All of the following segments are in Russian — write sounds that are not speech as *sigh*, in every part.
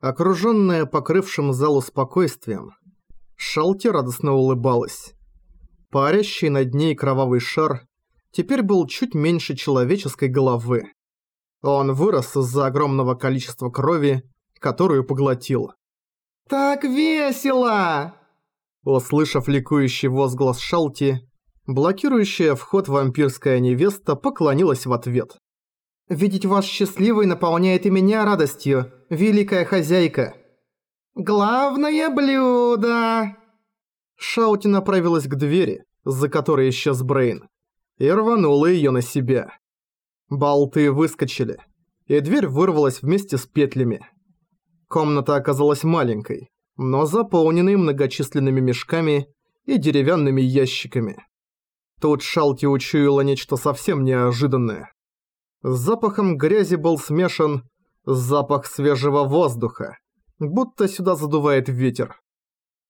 Окружённая покрывшим залу спокойствием, Шалти радостно улыбалась. Парящий над ней кровавый шар теперь был чуть меньше человеческой головы. Он вырос из-за огромного количества крови, которую поглотил. «Так весело!» Услышав ликующий возглас Шалти, блокирующая вход вампирская невеста поклонилась в ответ. «Видеть вас счастливой наполняет и меня радостью, великая хозяйка!» «Главное блюдо!» Шаути направилась к двери, за которой исчез Брейн, и рванула её на себя. Болты выскочили, и дверь вырвалась вместе с петлями. Комната оказалась маленькой, но заполненной многочисленными мешками и деревянными ящиками. Тут Шалти учуяла нечто совсем неожиданное. С запахом грязи был смешан запах свежего воздуха, будто сюда задувает ветер.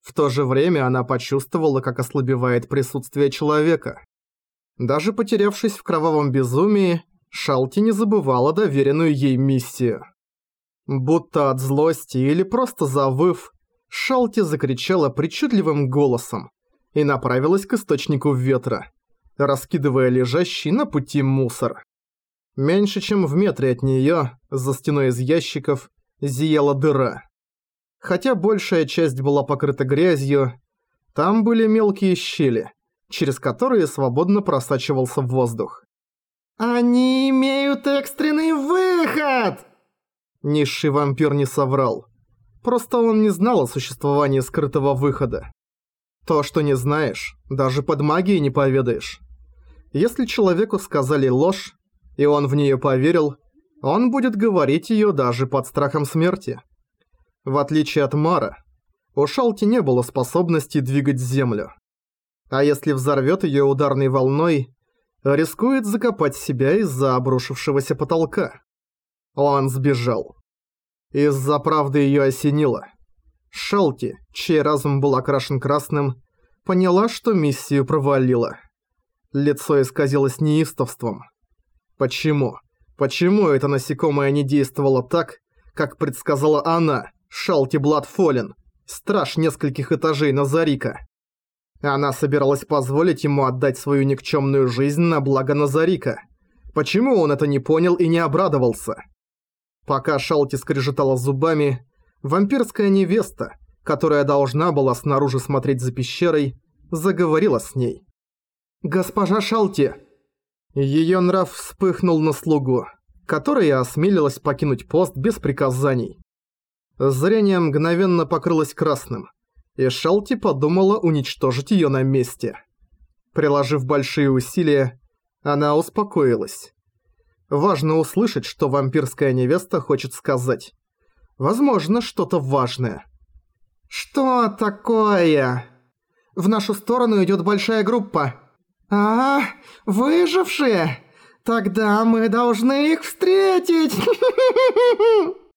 В то же время она почувствовала, как ослабевает присутствие человека. Даже потерявшись в кровавом безумии, Шалти не забывала доверенную ей миссию. Будто от злости или просто завыв, Шалти закричала причудливым голосом и направилась к источнику ветра, раскидывая лежащий на пути мусор. Меньше чем в метре от неё, за стеной из ящиков, зияла дыра. Хотя большая часть была покрыта грязью, там были мелкие щели, через которые свободно просачивался воздух. «Они имеют экстренный выход!» Низший вампир не соврал. Просто он не знал о существовании скрытого выхода. То, что не знаешь, даже под магией не поведаешь. Если человеку сказали ложь, и он в неё поверил, он будет говорить её даже под страхом смерти. В отличие от Мара, у Шалти не было способности двигать землю. А если взорвёт её ударной волной, рискует закопать себя из-за обрушившегося потолка. Он сбежал. Из-за правды её осенило. Шалти, чей разум был окрашен красным, поняла, что миссию провалила. Лицо исказилось неистовством. Почему? Почему это насекомое не действовало так, как предсказала она, Шалти Бладфолен, страж нескольких этажей Назарика? Она собиралась позволить ему отдать свою никчемную жизнь на благо Назарика. Почему он это не понял и не обрадовался? Пока Шалти скрежетала зубами, вампирская невеста, которая должна была снаружи смотреть за пещерой, заговорила с ней. «Госпожа Шалти!» Её нрав вспыхнул на слугу, которая осмелилась покинуть пост без приказаний. Зрение мгновенно покрылось красным, и Шалти подумала уничтожить её на месте. Приложив большие усилия, она успокоилась. Важно услышать, что вампирская невеста хочет сказать. Возможно, что-то важное. «Что такое?» «В нашу сторону идёт большая группа». «А, выжившие? Тогда мы должны их встретить!» *laughs*